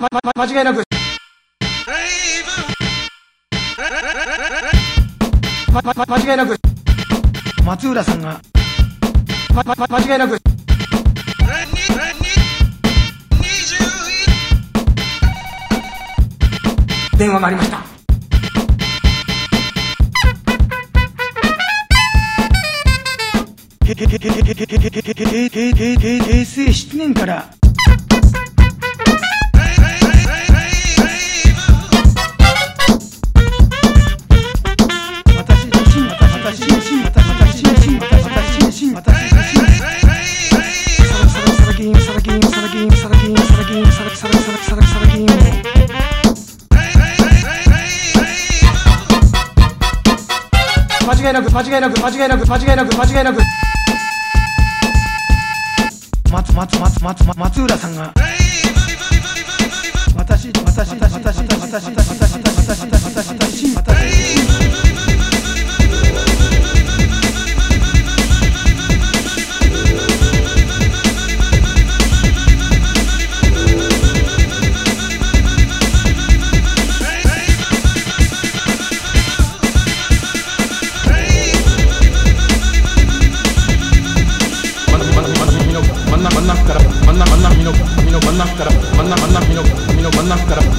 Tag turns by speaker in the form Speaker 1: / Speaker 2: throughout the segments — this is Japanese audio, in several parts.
Speaker 1: ま、ま、間違いなく。ま、ま、間違いなく。松浦さんが。ま、ま、間違いなく。電話がありました。平成7年から間違いなく間違いなく間違いなく間違いなく。松松松松松浦さんが。私私私私私私私私私私私
Speaker 2: 私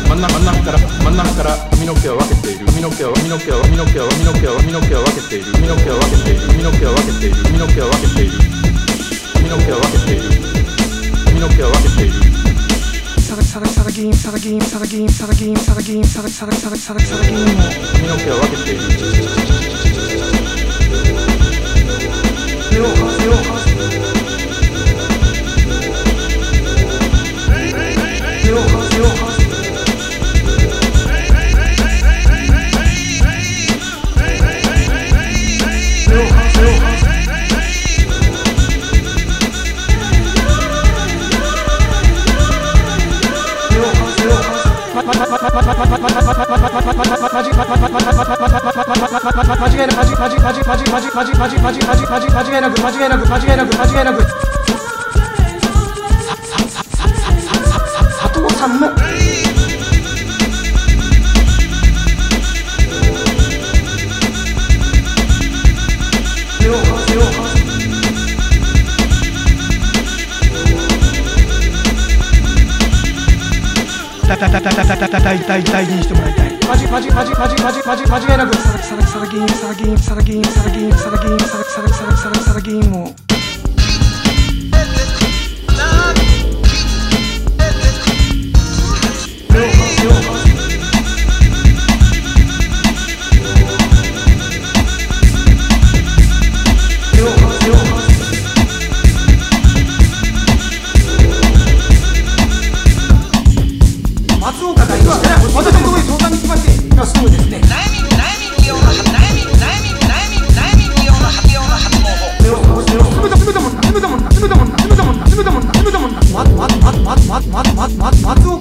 Speaker 2: 真ん中真ん中から真ん中から髪の毛を分けている。髪の毛を髪の毛を髪の毛を髪の毛を髪の毛を分けている。髪の毛を分けている。髪の毛を分けている。髪の毛を分けている。髪の毛を分けている。髪の毛を分けている。
Speaker 1: サラサラサラギンサラギンサラギンサラギンサラギンサラサラサラサラサラギン
Speaker 2: 髪の毛を分けている
Speaker 1: 間違いなく佐藤さんもたたたたたたたた大大大事にしてもらいたいマジマジマジマジマジマジ間違いなくさらきさらきさらきさらきさらきさらきさらきさらきさらきさらきさらきさらきを私のところに相談に来まして今すぐですね。
Speaker 3: 悩み悩み利用の悩み悩み悩み悩み利用の発表の発毛法
Speaker 1: 詰めた詰めたもんだ詰めたもんだ詰めたもんだ詰めたもんだ詰めたもんだ詰めたもんだまままままままま松岡松岡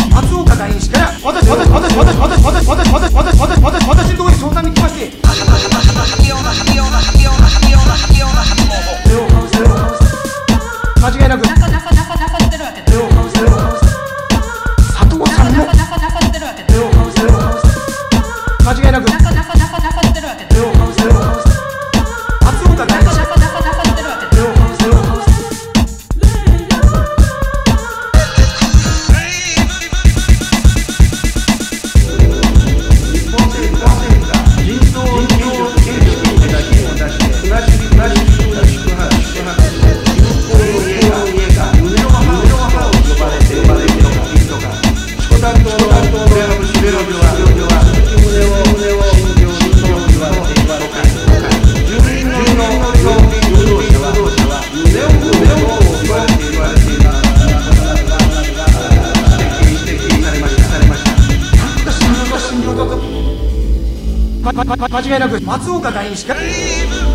Speaker 1: ま、間違いなく松岡大
Speaker 4: 志が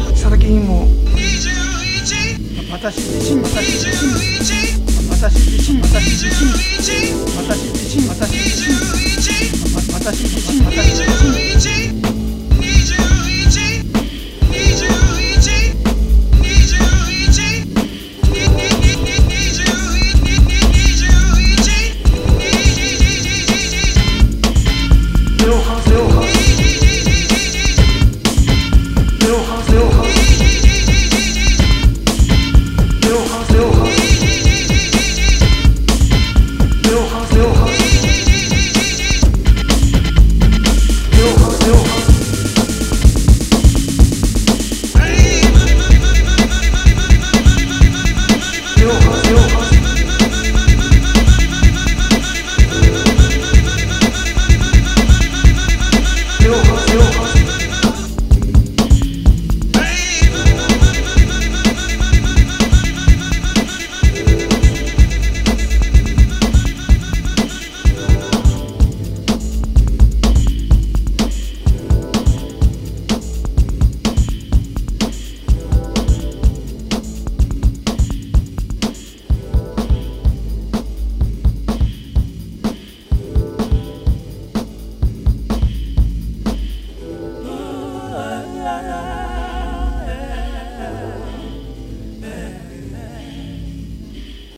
Speaker 1: 佐々木にも私自身私自身私自身私自身私自身私自身私自身私自身私自身